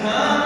아.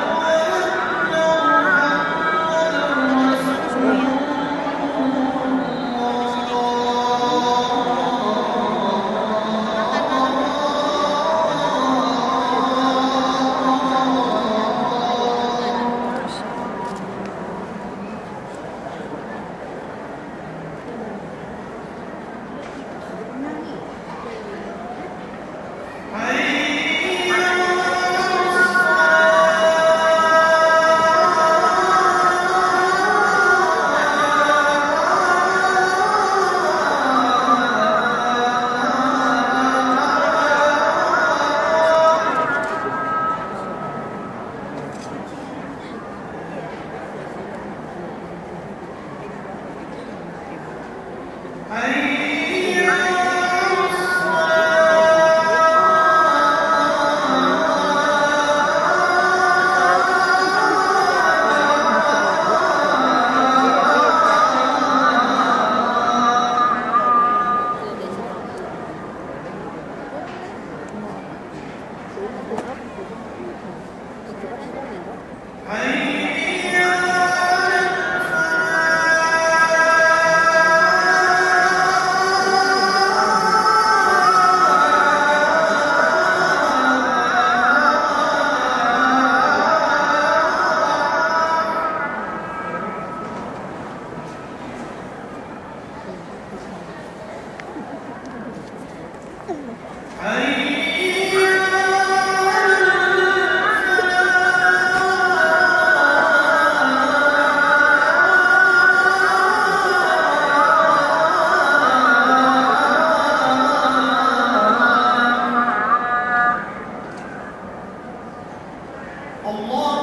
حي الله